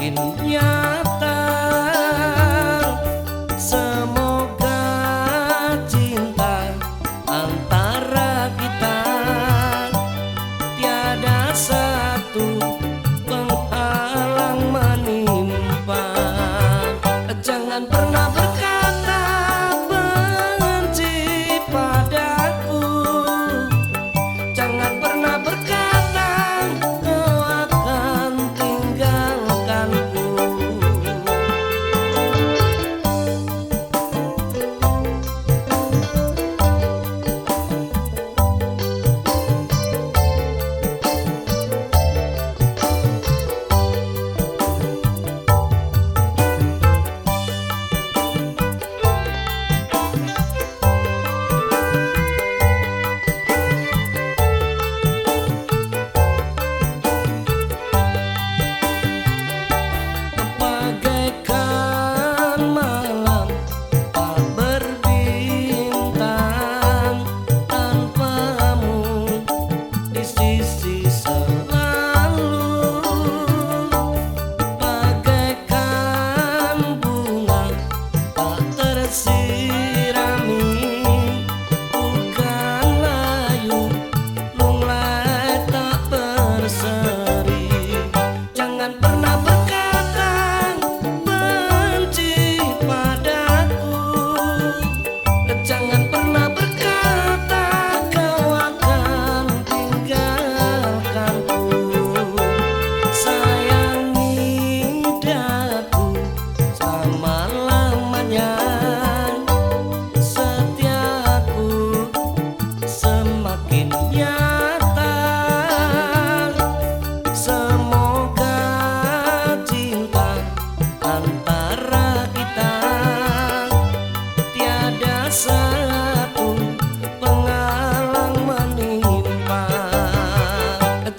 see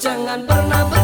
Jangan pernah ber